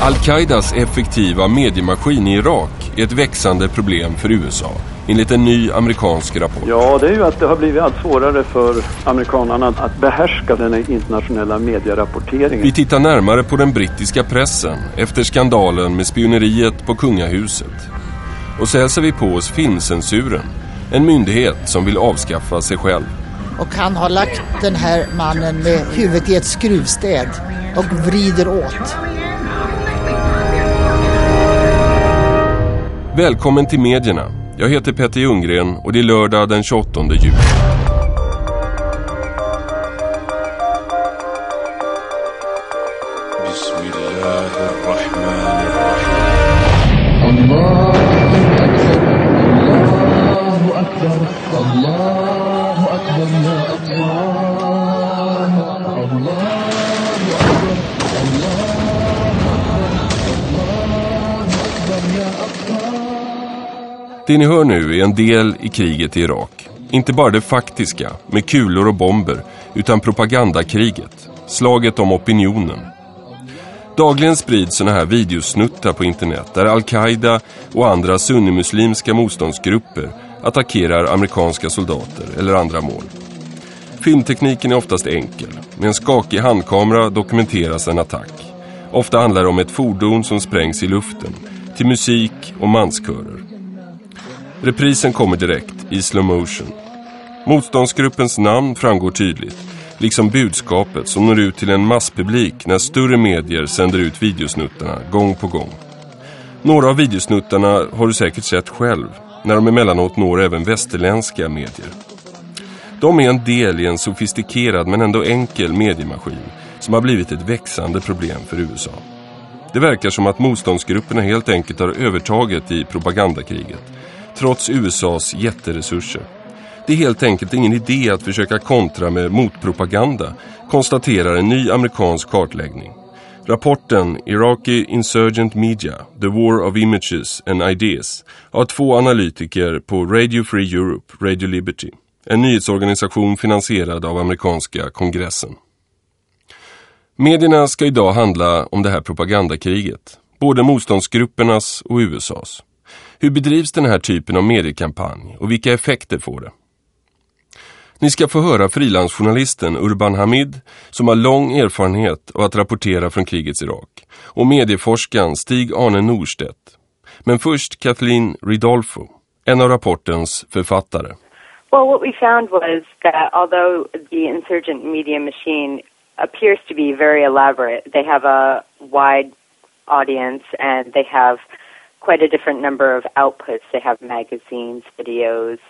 Al-Qaidas effektiva mediemaskin i Irak är ett växande problem för USA, enligt en ny amerikansk rapport. Ja, det är ju att det har blivit allt svårare för amerikanerna att behärska den internationella medierapporteringen. Vi tittar närmare på den brittiska pressen efter skandalen med spioneriet på kungahuset. Och så hälsar vi på oss filmcensuren, en myndighet som vill avskaffa sig själv. Och han har lagt den här mannen med huvudet i ett skruvstäd och vrider åt. Välkommen till medierna. Jag heter Petter Ljunggren och det är lördag den 28 juli. بسم الله الرحمن الرحيم Det ni hör nu är en del i kriget i Irak. Inte bara det faktiska, med kulor och bomber, utan propagandakriget. Slaget om opinionen. Dagligen sprids såna här videosnuttar på internet där Al-Qaida och andra sunnimuslimska motståndsgrupper attackerar amerikanska soldater eller andra mål. Filmtekniken är oftast enkel. Med en skakig handkamera dokumenteras en attack. Ofta handlar det om ett fordon som sprängs i luften, till musik och manskörer. Reprisen kommer direkt, i slow motion. Motståndsgruppens namn framgår tydligt, liksom budskapet som når ut till en masspublik när större medier sänder ut videosnuttarna gång på gång. Några av videosnuttarna har du säkert sett själv, när de emellanåt når även västerländska medier. De är en del i en sofistikerad men ändå enkel mediemaskin som har blivit ett växande problem för USA. Det verkar som att motståndsgrupperna helt enkelt har övertaget i propagandakriget, trots USAs jätteresurser. Det är helt enkelt ingen idé att försöka kontra med motpropaganda, konstaterar en ny amerikansk kartläggning. Rapporten Iraqi Insurgent Media, The War of Images and Ideas har två analytiker på Radio Free Europe, Radio Liberty, en nyhetsorganisation finansierad av amerikanska kongressen. Medierna ska idag handla om det här propagandakriget, både motståndsgruppernas och USAs. Hur bedrivs den här typen av mediekampanj och vilka effekter får det? Ni ska få höra frilansjournalisten Urban Hamid som har lång erfarenhet av att rapportera från krigets Irak och medieforskaren Stig-Arne Norstedt. Men först Kathleen Ridolfo, en av rapportens författare. Well, what we found was that although the insurgent media machine appears to be very elaborate, they have a wide audience and they have quite a different number of outputs. They have magazines, videos,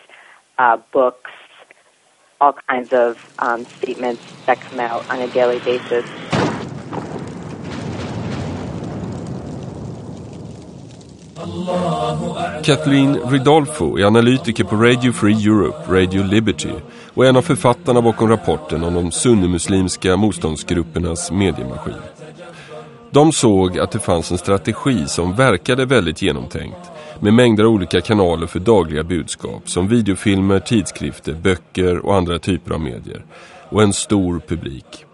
uh, books, all kinds of um, statements that come out on a daily basis. Kathleen Ridolfo är analytiker på Radio Free Europe, Radio Liberty och en av författarna bakom rapporten om de sunnimuslimska motståndsgruppernas mediemaskin. De såg att det fanns en strategi som verkade väldigt genomtänkt med mängder av olika kanaler för dagliga budskap som videofilmer, tidskrifter, böcker och andra typer av medier och en stor publik.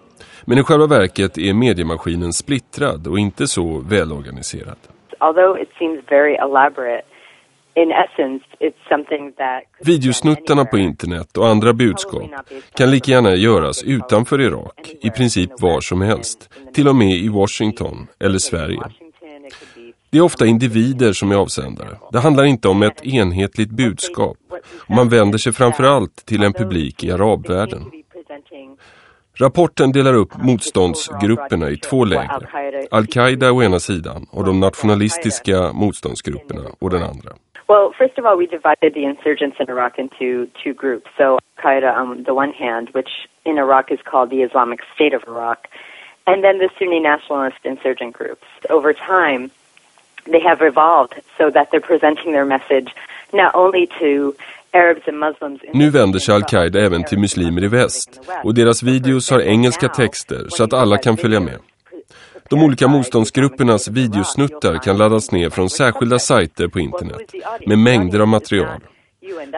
Men i själva verket är mediemaskinen splittrad och inte så välorganiserad. Although it seems very elaborate, essence, Videosnuttarna på internet och andra budskap kan lika gärna göras utanför Irak, i princip var som helst, till och med i Washington eller Sverige. Washington, it could be det är ofta individer som är avsändare. Det handlar inte om ett enhetligt budskap. Och man vänder sig framförallt till en publik i arabvärlden. Rapporten delar upp motståndsgrupperna i två läger. Al-Qaida å ena sidan och de nationalistiska motståndsgrupperna å den andra. Well, first of all, we divided the insurgents in Iraq into two groups. So Al Qaeda on the one hand, which in Iraq is called the Islamic State of Iraq, and then the Sunni nationalist insurgent groups. Over time, they have evolved so that they're presenting their message not only to Nu vänder sig Al-Qaida även till muslimer i väst. Och deras videos har engelska texter så att alla kan följa med. De olika motståndsgruppernas videosnuttar kan laddas ner från särskilda sajter på internet med mängder av material.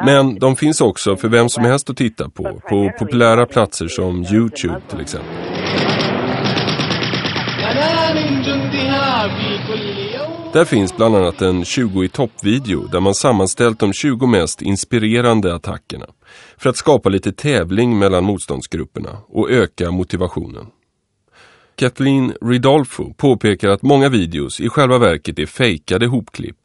Men de finns också för vem som helst att titta på, på populära platser som Youtube till exempel. Där finns bland annat en 20 i topp-video där man sammanställt de 20 mest inspirerande attackerna för att skapa lite tävling mellan motståndsgrupperna och öka motivationen. Kathleen Ridolfo påpekar att många videos i själva verket är fejkade hopklipp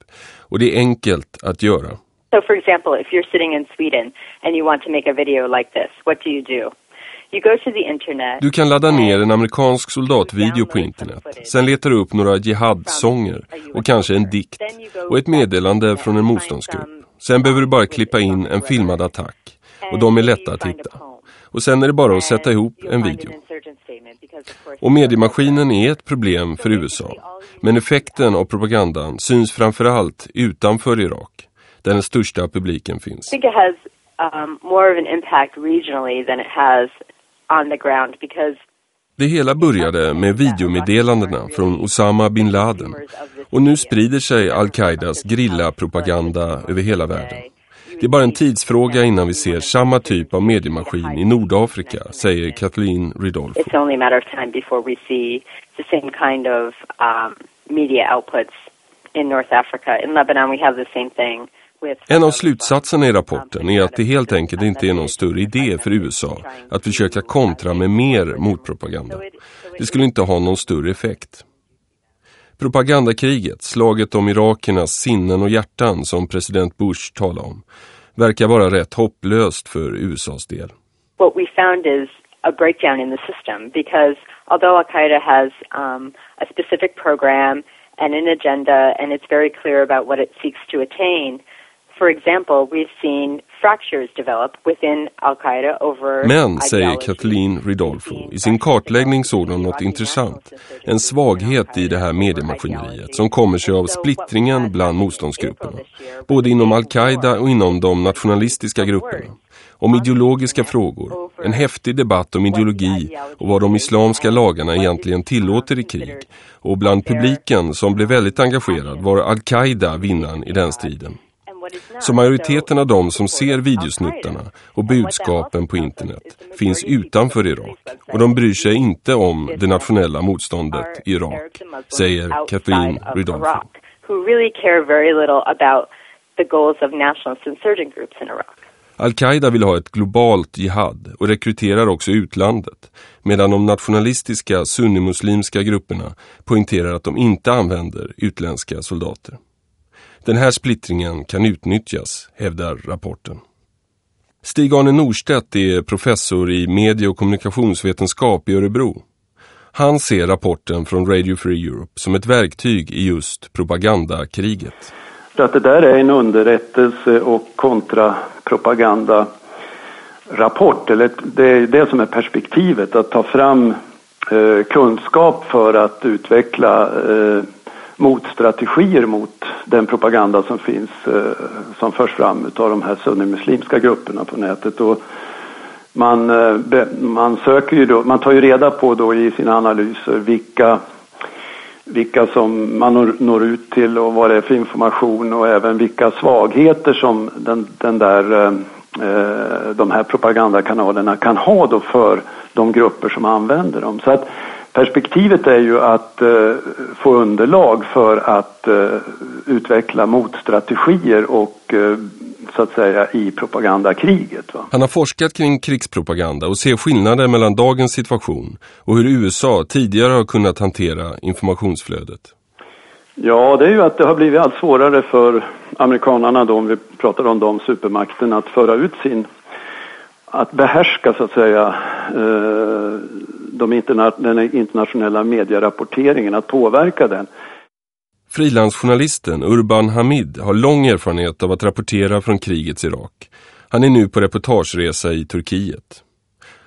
och det är enkelt att göra. So for example, if you're sitting in Sweden and you want to make a video like this, what do you do? Du kan ladda ner en amerikansk soldatvideo på internet. Sen letar du upp några jihad-sånger och kanske en dikt och ett meddelande från en motståndsgrupp. Sen behöver du bara klippa in en filmad attack och de är lätta att hitta. Och sen är det bara att sätta ihop en video. Och mediemaskinen är ett problem för USA. Men effekten av propagandan syns framförallt utanför Irak, där den största publiken finns. Um, more of an impact regionally than it has Det hela började med videomeddelandena från Osama bin Laden och nu sprider sig Al-Qaidas grilla-propaganda över hela världen. Det är bara en tidsfråga innan vi ser samma typ av mediemaskin i Nordafrika, säger Kathleen Ridolfo. it's only a matter of time before we see the same kind of um, media outputs in North Africa. In Lebanon, we have the same thing. En av slutsatserna i rapporten är att det helt enkelt inte är någon större idé för USA att försöka kontra med mer motpropaganda. Det skulle inte ha någon större effekt. Propagandakriget, slaget om irakiernas sinnen och hjärtan som president Bush talar om, verkar vara rätt hopplöst för USAs del. what we found is a breakdown in the system because although Al Qaeda has um, a specific program and an agenda, and it's very clear about what it seeks to attain. For example, we've seen fractures develop within Al Qaeda over. Men, säger. Kathleen Ridolfo, i sin kartläggning såg de något intressant. En svaghet i det här mediemaskineriet som kommer sig av splittringen bland motståndsgrupperna. Både inom Al-Qaida och inom de nationalistiska grupperna. Om ideologiska frågor, en häftig debatt om ideologi och vad de islamska lagarna egentligen tillåter i krig. Och bland publiken som blev väldigt engagerad var Al-Qaida vinnaren i den striden. Så majoriteten av de som ser videosnuttarna och budskapen på internet finns utanför Irak och de bryr sig inte om det nationella motståndet i Irak, säger Kathleen Iraq. Al-Qaida vill ha ett globalt jihad och rekryterar också utlandet, medan de nationalistiska sunnimuslimska grupperna poängterar att de inte använder utländska soldater. Den här splittringen kan utnyttjas, hävdar rapporten. Stig-Arne Norstedt är professor i medie- och kommunikationsvetenskap i Örebro. Han ser rapporten från Radio Free Europe som ett verktyg i just propagandakriget. Att det där är en underrättelse och kontrapropaganda-rapport. Eller det är det som är perspektivet, att ta fram eh, kunskap för att utveckla eh, motstrategier mot den propaganda som finns, eh, som förs fram av de här sunnimuslimska grupperna på nätet. Och man, eh, man söker ju då, man tar ju reda på då i sina analyser vilka vilka som man når, ut till och vad det är för information och även vilka svagheter som den, den där, eh, de här propagandakanalerna kan ha då för de grupper som använder dem. Så att perspektivet är ju att eh, få underlag för att eh, utveckla motstrategier och eh, så att säga i propagandakriget. Va? Han har forskat kring krigspropaganda och ser skillnader mellan dagens situation och hur USA tidigare har kunnat hantera informationsflödet. Ja, det är ju att det har blivit allt svårare för amerikanarna då, om vi pratar om de supermakterna, att föra ut sin, att behärska så att säga eh, de interna den internationella medierapporteringen, att påverka den. Frilansjournalisten Urban Hamid har lång erfarenhet av att rapportera från krigets Irak. Han är nu på reportageresa i Turkiet.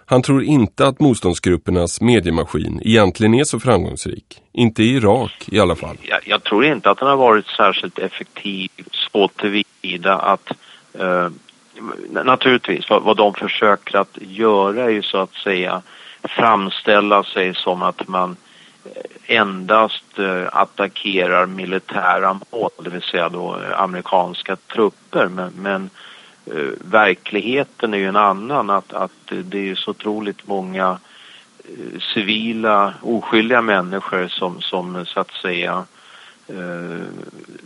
Han tror inte att motståndsgruppernas mediemaskin egentligen är så framgångsrik. Inte i Irak i alla fall. Jag, jag tror inte att den har varit särskilt effektiv så tillvida att eh, naturligtvis vad, vad de försöker att göra är ju så att säga framställa sig som att man eh, endast eh, attackerar militära mål, det vill säga då eh, amerikanska trupper. Men, men verkligheten är ju en annan. Att, att det är så otroligt många civila, oskyldiga människor som, som så att säga eh,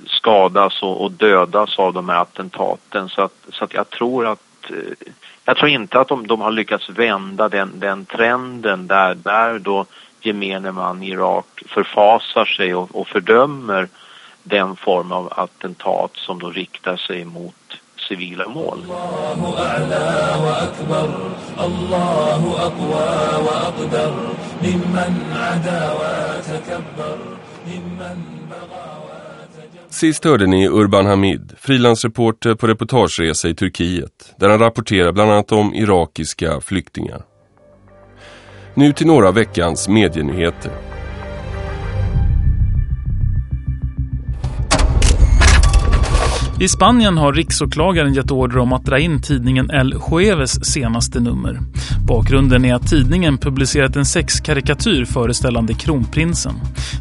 skadas och, och, dödas av de här attentaten. Så att, så att jag tror att eh, jag tror inte att de, de har lyckats vända den, den trenden där, där då gemene man i Irak förfasar sig och, och fördömer den form av attentat som då riktar sig mot civila mål. Sist hörde ni Urban Hamid, frilansreporter på reportageresa i Turkiet, där han rapporterar bland annat om irakiska flyktingar. Nu till några av veckans medienyheter. I Spanien har riksåklagaren gett order om att dra in tidningen El Jueves senaste nummer. Bakgrunden är att tidningen publicerat en sexkarikatyr föreställande kronprinsen.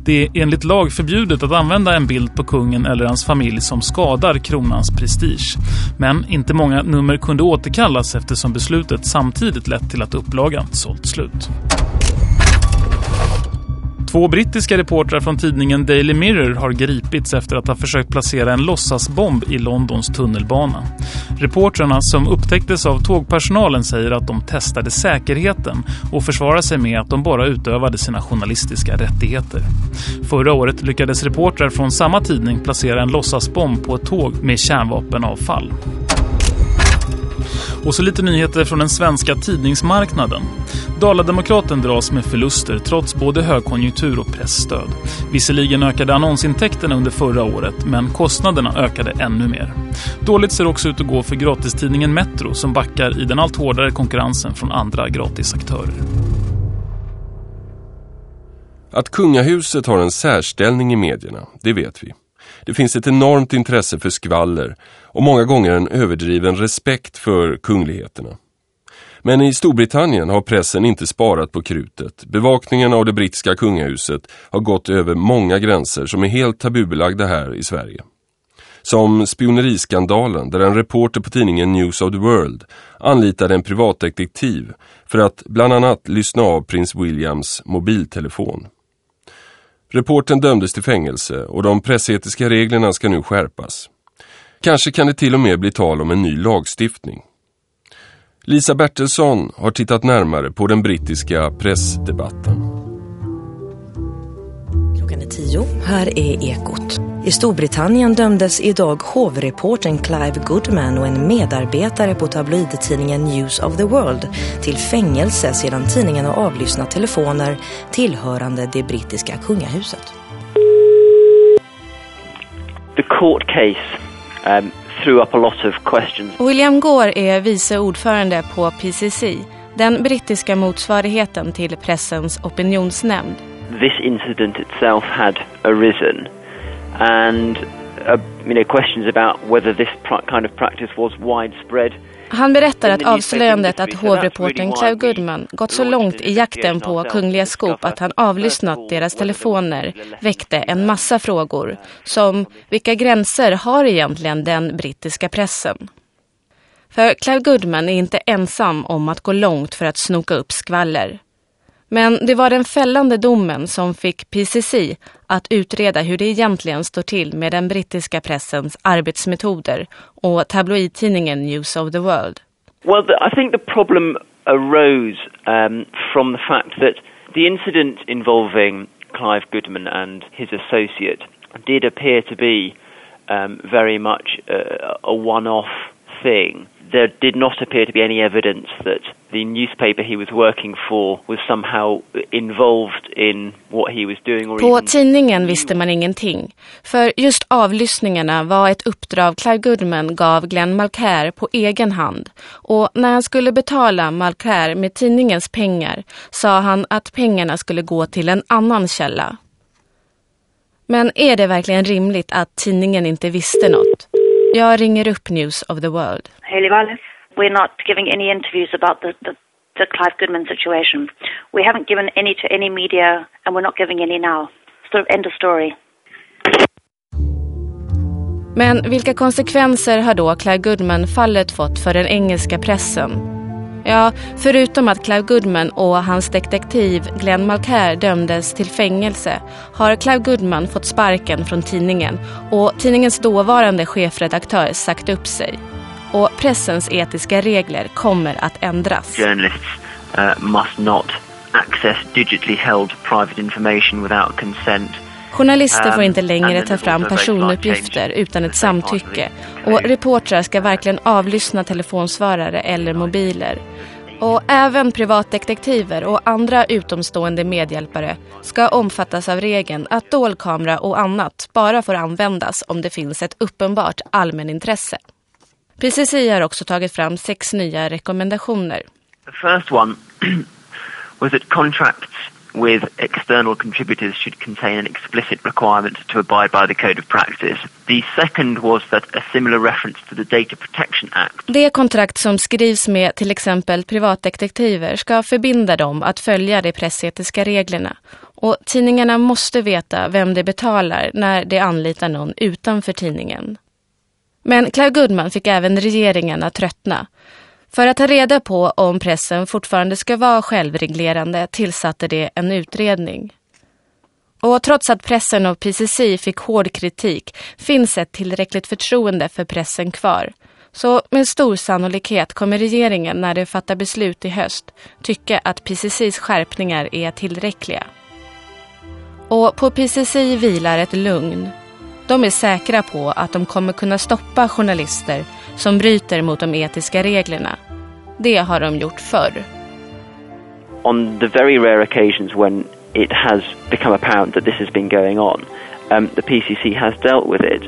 Det är enligt lag förbjudet att använda en bild på kungen eller hans familj som skadar kronans prestige. Men inte många nummer kunde återkallas eftersom beslutet samtidigt lett till att upplagan sålt slut. Två brittiska reportrar från tidningen Daily Mirror har gripits efter att ha försökt placera en låtsasbomb i Londons tunnelbana. Reportrarna som upptäcktes av tågpersonalen säger att de testade säkerheten och försvarar sig med att de bara utövade sina journalistiska rättigheter. Förra året lyckades reportrar från samma tidning placera en låtsasbomb på ett tåg med kärnvapenavfall. Och så lite nyheter från den svenska tidningsmarknaden. Dalademokraten dras med förluster trots både högkonjunktur och pressstöd. Visserligen ökade annonsintäkterna under förra året, men kostnaderna ökade ännu mer. Dåligt ser också ut att gå för gratistidningen Metro som backar i den allt hårdare konkurrensen från andra gratisaktörer. Att kungahuset har en särställning i medierna, det vet vi. Det finns ett enormt intresse för skvaller och många gånger en överdriven respekt för kungligheterna. Men i Storbritannien har pressen inte sparat på krutet. Bevakningen av det brittiska kungahuset har gått över många gränser som är helt tabubelagda här i Sverige. Som spioneriskandalen där en reporter på tidningen News of the World anlitade en privatdetektiv för att bland annat lyssna av prins Williams mobiltelefon. Reporten dömdes till fängelse och de pressetiska reglerna ska nu skärpas. Kanske kan det till och med bli tal om en ny lagstiftning. Lisa Bertelsson har tittat närmare på den brittiska pressdebatten. Klockan tio, här är Ekot. I Storbritannien dömdes idag hovreporten Clive Goodman och en medarbetare på tabloidtidningen News of the World till fängelse sedan tidningen har avlyssnat telefoner tillhörande det brittiska kungahuset. The court case um, threw up a lot of questions. William Gore är vice ordförande på PCC, den brittiska motsvarigheten till pressens opinionsnämnd. This incident itself had arisen and uh, you know, questions about whether this kind of practice was widespread. Han berättar att avslöjandet att hovreporten Clive Goodman gått så långt i jakten på kungliga skop att han avlyssnat deras telefoner väckte en massa frågor. Som vilka gränser har egentligen den brittiska pressen? För Clive Goodman är inte ensam om att gå långt för att snoka upp skvaller. Men det var den fällande domen som fick PCC att utreda hur det egentligen står till med den brittiska pressens arbetsmetoder och tabloidtidningen News of the World. Well, I think the problem arose um, from the fact that the incident involving Clive Goodman and his associate did appear to be um, very much a, a one-off thing there did not appear to be any evidence that the newspaper he was working for was somehow involved in what he was doing. Or På tidningen visste man ingenting. För just avlyssningarna var ett uppdrag Clive Goodman gav Glenn Malcaire på egen hand. Och när han skulle betala Malcaire med tidningens pengar sa han att pengarna skulle gå till en annan källa. Men är det verkligen rimligt att tidningen inte visste något? Jag ringer upp News of the World. Haley Wallace. We're not giving any interviews about the, the, the Clive Goodman situation. We haven't given any to any media and we're not giving any now. Sort of end of story. Men vilka konsekvenser har då Clive Goodman-fallet fått för den engelska pressen? Ja, förutom att Clive Goodman och hans detektiv Glenn Malcair dömdes till fängelse har Clive Goodman fått sparken från tidningen och tidningens dåvarande chefredaktör sagt upp sig. Och pressens etiska regler kommer att ändras. Journalists uh, must not access digitally held private information without consent. Journalister får inte längre ta fram personuppgifter utan ett samtycke och reportrar ska verkligen avlyssna telefonsvarare eller mobiler. Och även privatdetektiver och andra utomstående medhjälpare ska omfattas av regeln att dolkamera och annat bara får användas om det finns ett uppenbart allmänintresse. PCC har också tagit fram sex nya rekommendationer. The first one was that contracts with external contributors should contain an explicit requirement to abide by the code of practice. The second was that a similar reference to the Data Protection Act. Det kontrakt som skrivs med till exempel privatdetektiver ska förbinda dem att följa de pressetiska reglerna. Och tidningarna måste veta vem de betalar när de anlitar någon utanför tidningen. Men Clive Goodman fick även regeringen att tröttna. För att ta reda på om pressen fortfarande ska vara självreglerande tillsatte det en utredning. Och trots att pressen och PCC fick hård kritik finns ett tillräckligt förtroende för pressen kvar. Så med stor sannolikhet kommer regeringen när det fattar beslut i höst tycka att PCCs skärpningar är tillräckliga. Och på PCC vilar ett lugn. De är säkra på att de kommer kunna stoppa journalister som bryter mot de etiska reglerna. Det har de gjort förr. On the very rare occasions when it has become apparent that this has been going on, um, the PCC has dealt with it,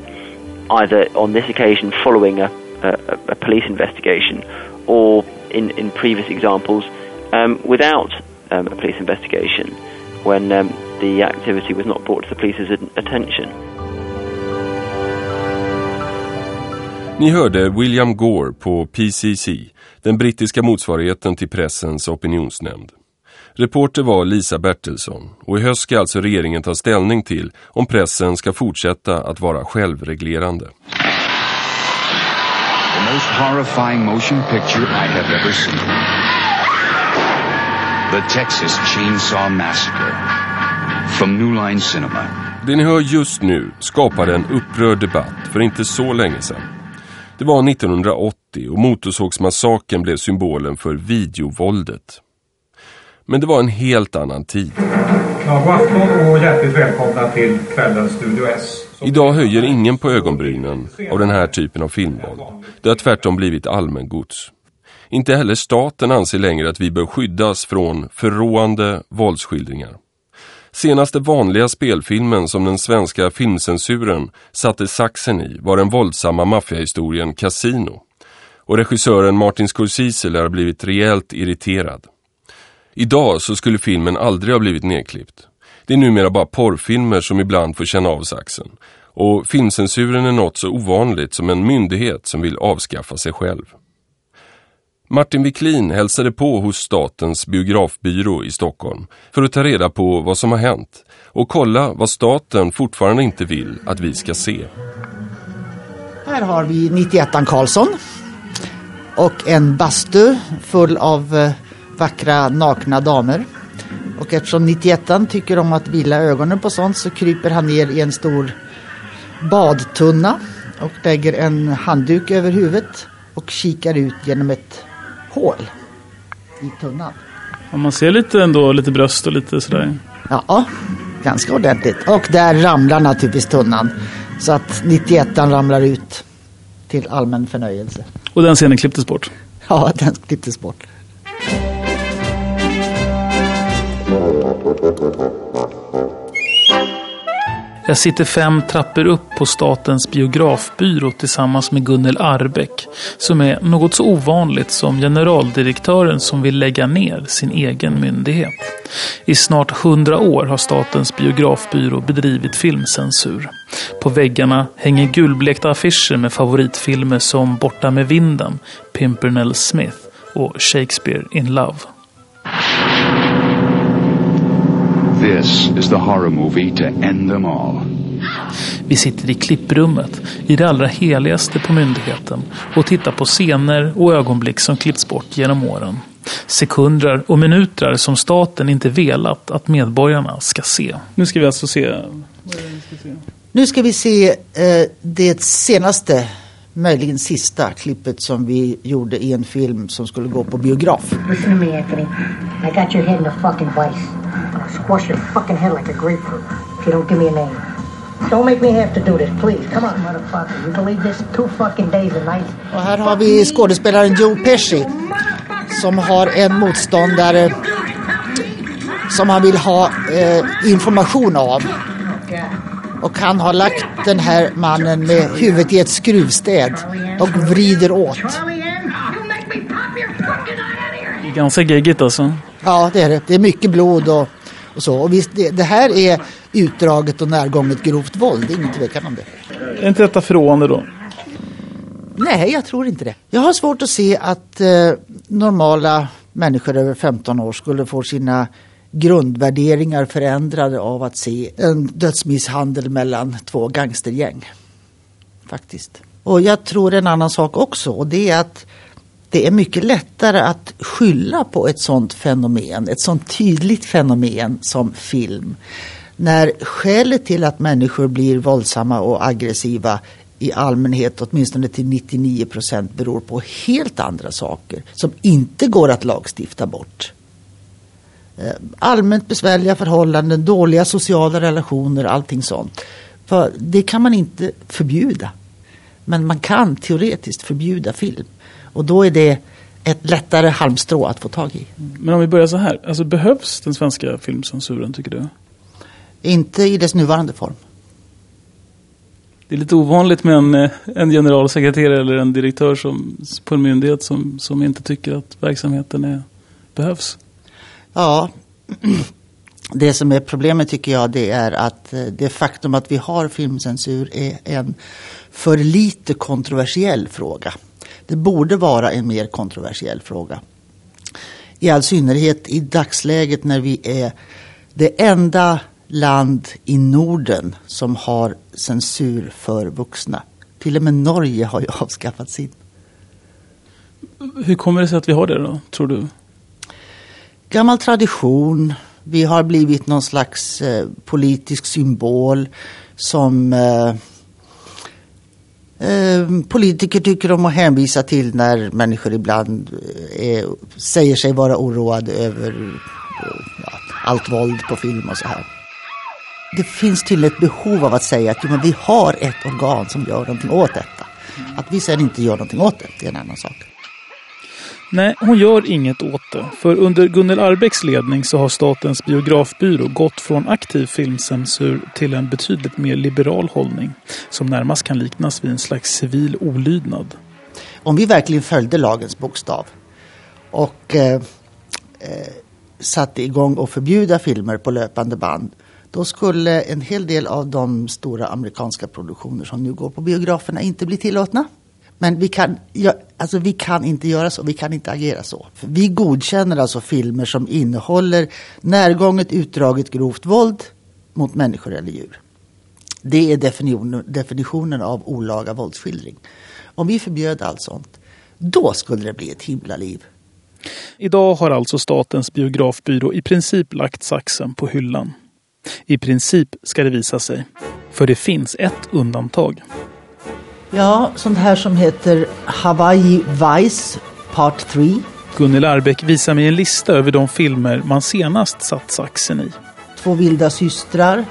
either on this occasion following a, a, a police investigation or in, in previous examples um, without um, a police investigation when um, the activity was not brought to the police's attention. Ni hörde William Gore på PCC, den brittiska motsvarigheten till pressens opinionsnämnd. Reporter var Lisa Bertilsson och i höst ska alltså regeringen ta ställning till om pressen ska fortsätta att vara självreglerande. The most horrifying motion picture I have ever seen. The Texas Chainsaw Massacre from New Line Cinema. Det ni hör just nu skapade en upprörd debatt för inte så länge sedan. Det var 1980 och Motorsågsmassakern blev symbolen för videovåldet. Men det var en helt annan tid. Ja, god afton och hjärtligt välkomna till kvällens Studio S. Idag höjer ingen på ögonbrynen av den här typen av filmvåld. Det har tvärtom blivit allmängods. Inte heller staten anser längre att vi bör skyddas från förråande våldsskildringar. Senaste vanliga spelfilmen som den svenska filmcensuren satte saxen i var den våldsamma maffiahistorien Casino. Och regissören Martin Scorsese lär ha blivit rejält irriterad. Idag så skulle filmen aldrig ha blivit nedklippt. Det är numera bara porrfilmer som ibland får känna av saxen. Och filmcensuren är något så ovanligt som en myndighet som vill avskaffa sig själv. Martin Wiklin hälsade på hos Statens biografbyrå i Stockholm för att ta reda på vad som har hänt och kolla vad staten fortfarande inte vill att vi ska se. Här har vi 91 Karlsson och en bastu full av eh, vackra nakna damer. Och eftersom 91 tycker om att vila ögonen på sånt så kryper han ner i en stor badtunna och lägger en handduk över huvudet och kikar ut genom ett hål i tunnan. Ja, man ser lite ändå, lite bröst och lite sådär. Ja, ganska ordentligt. Och där ramlar naturligtvis tunnan. Så att 91 ramlar ut till allmän förnöjelse. Och den scenen klipptes bort? Ja, den klipptes bort. Jag sitter fem trappor upp på statens biografbyrå tillsammans med Gunnel Arbeck som är något så ovanligt som generaldirektören som vill lägga ner sin egen myndighet. I snart hundra år har statens biografbyrå bedrivit filmcensur. På väggarna hänger gulblekta affischer med favoritfilmer som Borta med vinden, Pimpernel Smith och Shakespeare in Love. This is the horror movie to end them all. Vi sitter i klipprummet, i det allra heligaste på myndigheten och tittar på scener och ögonblick som klippts bort genom åren. Sekunder och minuter som staten inte velat att medborgarna ska se. Nu ska vi alltså se... Nu ska vi se eh, det senaste, möjligen sista klippet som vi gjorde i en film som skulle gå på biograf. Listen to me, Anthony. I got your head in a fucking vice. I'll squash your fucking head like a grapefruit if you don't give me a name. Don't make me have to do this, please. Come on, motherfucker. You can leave this two fucking days and nights. Och här har vi skådespelaren Joe Pesci som har en motståndare som han vill ha eh, information av. Och han har lagt den här mannen med huvudet i ett skruvstäd och vrider åt. Det är ganska geggigt alltså. Ja, det är det. Det är mycket blod och, och så. Och visst, det, det här är utdraget och närgånget grovt våld. Det är ingen tvekan om det. Är inte detta förråande då? Nej, jag tror inte det. Jag har svårt att se att eh, normala människor över 15 år skulle få sina grundvärderingar förändrade av att se en dödsmisshandel mellan två gangstergäng. Faktiskt. Och jag tror en annan sak också och det är att det är mycket lättare att skylla på ett sånt fenomen, ett sånt tydligt fenomen som film. När skälet till att människor blir våldsamma och aggressiva i allmänhet, åtminstone till 99 procent, beror på helt andra saker som inte går att lagstifta bort. Eh, allmänt besvärliga förhållanden, dåliga sociala relationer, allting sånt. För det kan man inte förbjuda. Men man kan teoretiskt förbjuda film. Och då är det ett lättare halmstrå att få tag i. Men om vi börjar så här, alltså behövs den svenska filmcensuren tycker du? Inte i dess nuvarande form. Det är lite ovanligt med en, eh, en generalsekreterare eller en direktör som, på en myndighet som, som inte tycker att verksamheten är, behövs. Ja, det som är problemet tycker jag det är att eh, det faktum att vi har filmcensur är en för lite kontroversiell fråga. Det borde vara en mer kontroversiell fråga. I all synnerhet i dagsläget när vi är det enda land i Norden som har censur för vuxna. Till och med Norge har ju avskaffat sin. Hur kommer det sig att vi har det då, tror du? Gammal tradition. Vi har blivit någon slags eh, politisk symbol som eh, Ehm, politiker tycker om att hänvisa till när människor ibland eh, är, säger sig vara oroade över ja, allt våld på film och så här det finns till ett behov av att säga att jo, men vi har ett organ som gör någonting åt detta. Att vi sedan inte gör någonting åt det, det är en annan sak. Nej, hon gör inget åt det. För under Gunnel Arbecks ledning så har Statens biografbyrå gått från aktiv filmcensur till en betydligt mer liberal hållning. Som närmast kan liknas vid en slags civil olydnad. Om vi verkligen följde lagens bokstav och eh, eh, satte igång och förbjuda filmer på löpande band då skulle en hel del av de stora amerikanska produktioner som nu går på biograferna inte bli tillåtna. Men vi kan, ja, alltså vi kan inte göra så, vi kan inte agera så. För vi godkänner alltså filmer som innehåller närgånget, utdraget, grovt våld mot människor eller djur. Det är definitionen, definitionen av olaga våldsskildring. Om vi förbjöd allt sånt, då skulle det bli ett himla liv. Idag har alltså Statens biografbyrå i princip lagt saxen på hyllan. I princip ska det visa sig. För det finns ett undantag. Ja, sånt här som heter Hawaii Vice Part 3. Gunnel Arbeck visar mig en lista över de filmer man senast satt saxen i. Två vilda systrar.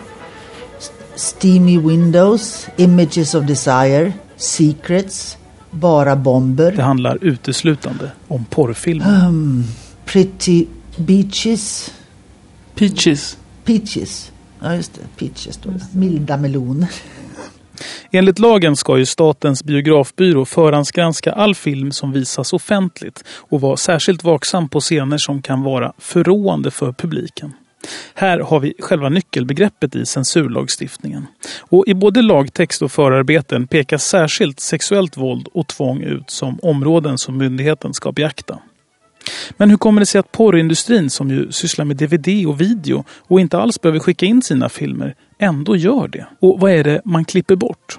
Steamy Windows, Images of Desire, Secrets, Bara bomber. Det handlar uteslutande om porrfilmer. Um, pretty Beaches. Peaches. Peaches. Ja, just det. Peaches det. Milda meloner. Enligt lagen ska ju Statens biografbyrå förhandsgranska all film som visas offentligt och vara särskilt vaksam på scener som kan vara förråande för publiken. Här har vi själva nyckelbegreppet i censurlagstiftningen. Och i både lagtext och förarbeten pekas särskilt sexuellt våld och tvång ut som områden som myndigheten ska beakta. Men hur kommer det sig att porrindustrin som ju sysslar med DVD och video och inte alls behöver skicka in sina filmer ändå gör det? Och vad är det man klipper bort?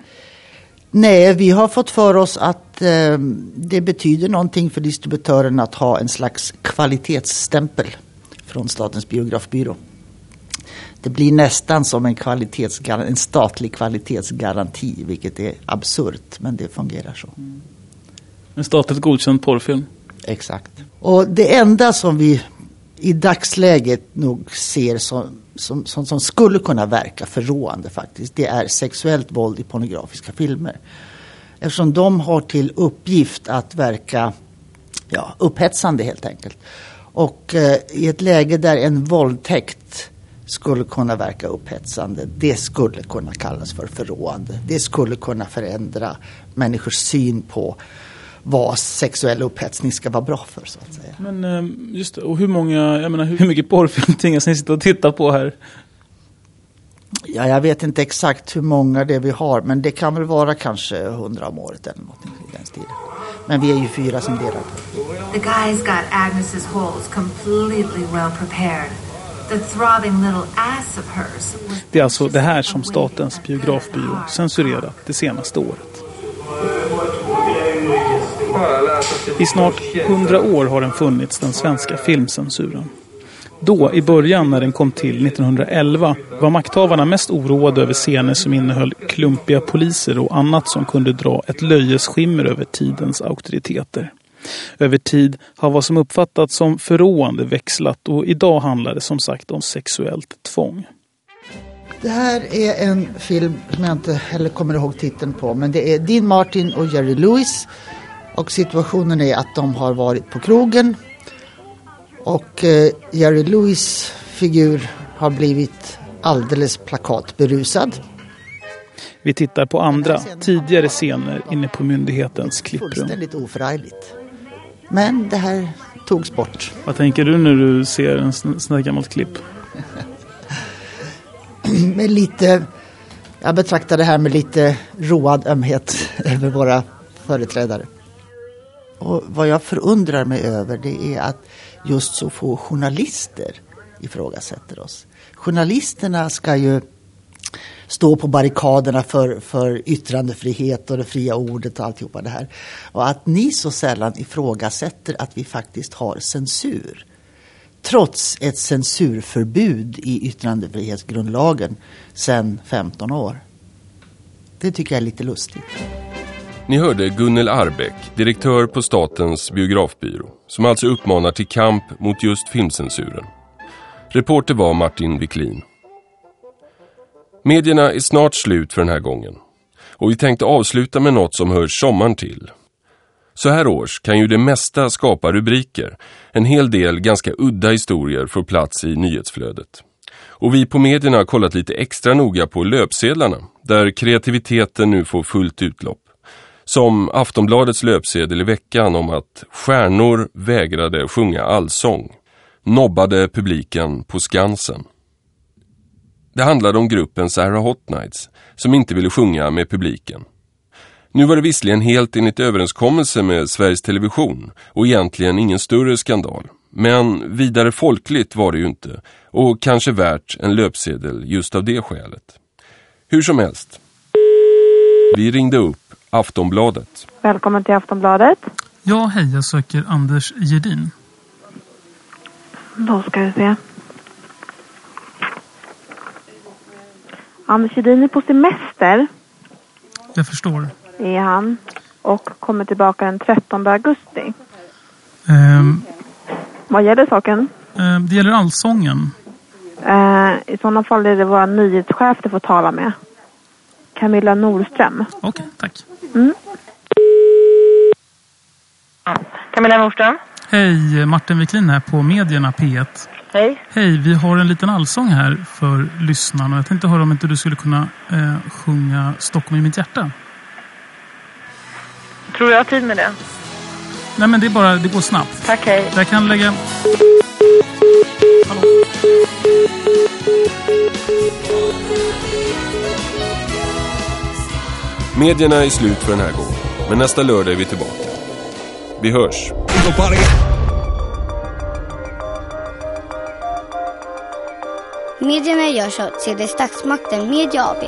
Nej, vi har fått för oss att eh, det betyder någonting för distributören att ha en slags kvalitetsstämpel från Statens biografbyrå. Det blir nästan som en, en statlig kvalitetsgaranti, vilket är absurt, men det fungerar så. En statligt godkänd porrfilm? Exakt. Och det enda som vi i dagsläget nog ser som, som, som, som, skulle kunna verka förråande faktiskt, det är sexuellt våld i pornografiska filmer. Eftersom de har till uppgift att verka ja, upphetsande helt enkelt. Och eh, i ett läge där en våldtäkt skulle kunna verka upphetsande, det skulle kunna kallas för förråande. Det skulle kunna förändra människors syn på vad sexuell upphetsning ska vara bra för så att säga. Men eh, just det, och hur många, jag menar hur mycket porrfilm tvingas ni sitta och titta på här? Ja, jag vet inte exakt hur många det vi har, men det kan väl vara kanske hundra om året eller något i den stilen. Men vi är ju fyra som delar på The guys got Agnes's holes completely well prepared. The throbbing little ass of hers. Det är alltså det här som Statens biografbyrå censurerat det senaste året. I snart hundra år har den funnits, den svenska filmcensuren. Då, i början när den kom till 1911, var makthavarna mest oroade över scener som innehöll klumpiga poliser och annat som kunde dra ett löjesskimmer över tidens auktoriteter. Över tid har vad som uppfattats som förråande växlat och idag handlar det som sagt om sexuellt tvång. Det här är en film som jag inte heller kommer ihåg titeln på men det är Dean Martin och Jerry Lewis och situationen är att de har varit på krogen och eh, Jerry Lewis figur har blivit alldeles plakatberusad. Vi tittar på andra, tidigare scener inne på myndighetens klipprum. Fullständigt oförargligt. Men det här togs bort. Vad tänker du när du ser en sån här gammalt klipp? med lite, jag betraktar det här med lite road ömhet över våra företrädare. Och vad jag förundrar mig över det är att just så få journalister ifrågasätter oss. Journalisterna ska ju stå på barrikaderna för, för yttrandefrihet och det fria ordet och alltihopa det här. Och att ni så sällan ifrågasätter att vi faktiskt har censur. Trots ett censurförbud i yttrandefrihetsgrundlagen sedan 15 år. Det tycker jag är lite lustigt. Ni hörde Gunnel Arbeck, direktör på Statens biografbyrå, som alltså uppmanar till kamp mot just filmcensuren. Reporter var Martin Wiklin. Medierna är snart slut för den här gången. Och vi tänkte avsluta med något som hör sommaren till. Så här års kan ju det mesta skapa rubriker. En hel del ganska udda historier får plats i nyhetsflödet. Och vi på medierna har kollat lite extra noga på löpsedlarna, där kreativiteten nu får fullt utlopp. Som Aftonbladets löpsedel i veckan om att stjärnor vägrade sjunga allsång. Nobbade publiken på Skansen. Det handlade om gruppen Sarah Hot Nights som inte ville sjunga med publiken. Nu var det visserligen helt enligt överenskommelse med Sveriges Television och egentligen ingen större skandal. Men vidare folkligt var det ju inte och kanske värt en löpsedel just av det skälet. Hur som helst. Vi ringde upp Aftonbladet. Välkommen till Aftonbladet. Ja, hej. Jag söker Anders Gedin. Då ska vi se. Anders Gedin är på semester. Jag förstår. Är han. Och kommer tillbaka den 13 augusti. Um, Vad gäller saken? Um, det gäller allsången. Uh, I sådana fall är det vår nyhetschef du får tala med. Camilla Norström. Okej, okay, tack. Mm. Camilla Norström. Hej, Martin Wiklin här på Medierna P1. Hej. Hej, vi har en liten allsång här för lyssnarna. Jag tänkte höra om inte du skulle kunna eh, sjunga Stockholm i mitt hjärta. Tror jag har tid med det? Nej, men det är bara, det går snabbt. Tack, hej. Jag kan lägga... Hallå? Medierna är slut för den här gången. Men nästa lördag är vi tillbaka. Vi hörs. Medierna görs av CD Statsmakten Media AB.